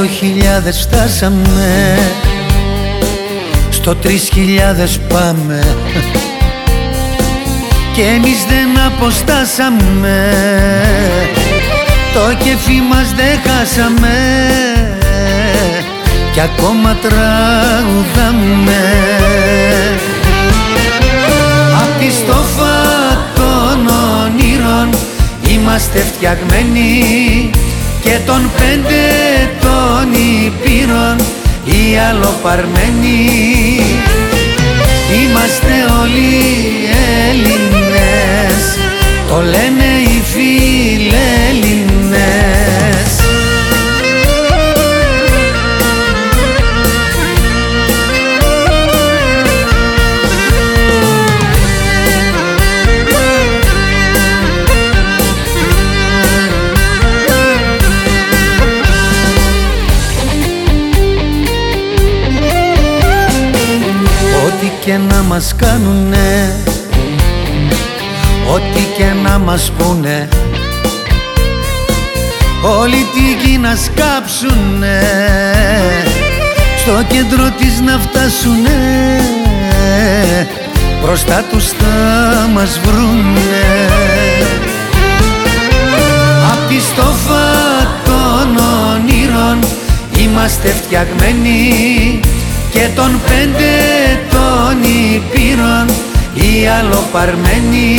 χιλιάδες φτάσαμε. Στο τρεις χιλιάδες πάμε. Και εμείς δεν αποστάσαμε. Το κεφί μας δεν χάσαμε. Κι ακόμα τραγουδάμε. Απ' τη στόφα των ονείρων Είμαστε φτιαγμένοι. Και των πέντε των υπήρων οι αλλοπαρμένοι. Είμαστε όλοι και να μας κάνουνε. Ό,τι και να μας πούνε. Όλη τη γη να σκάψουνε. Στο κέντρο της να φτάσουνε. Μπροστά τους θα μας βρούνε. Απ' τη στόφα των ονείρων Είμαστε φτιαγμένοι και των πέντε των υπήρων οι αλλοπαρμένοι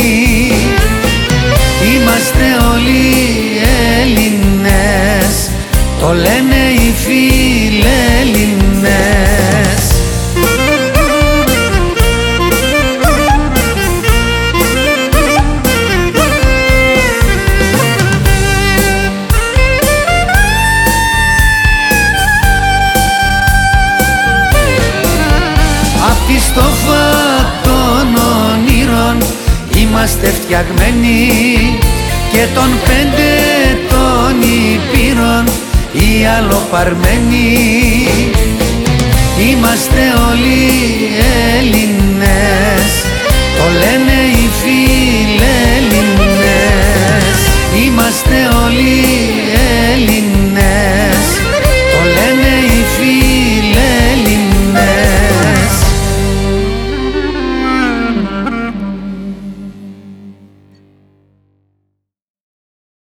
στόφα των ονείρων είμαστε φτιαγμένοι και των πέντε των υπήρων. Οι αλλοπαρμένοι